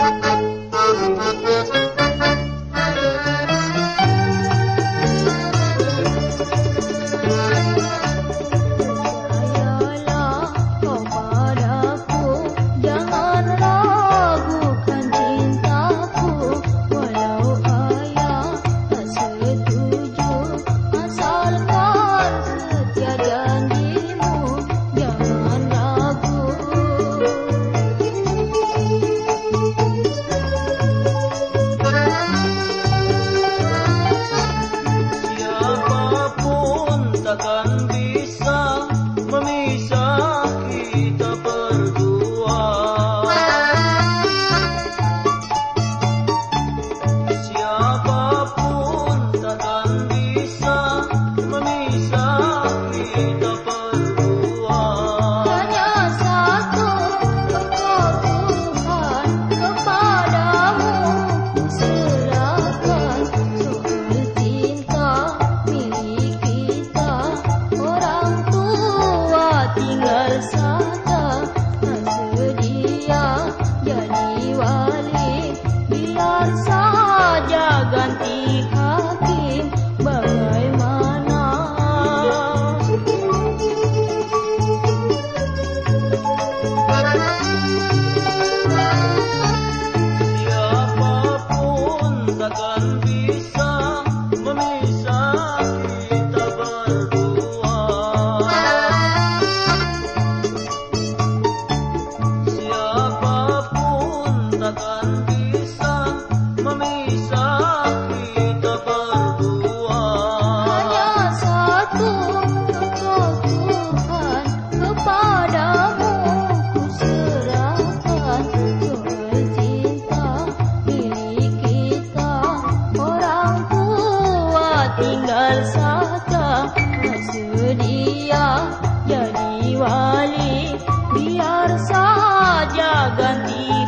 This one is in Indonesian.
Thank jadi wali biar saja ganti hakim bagaimana siapapun hati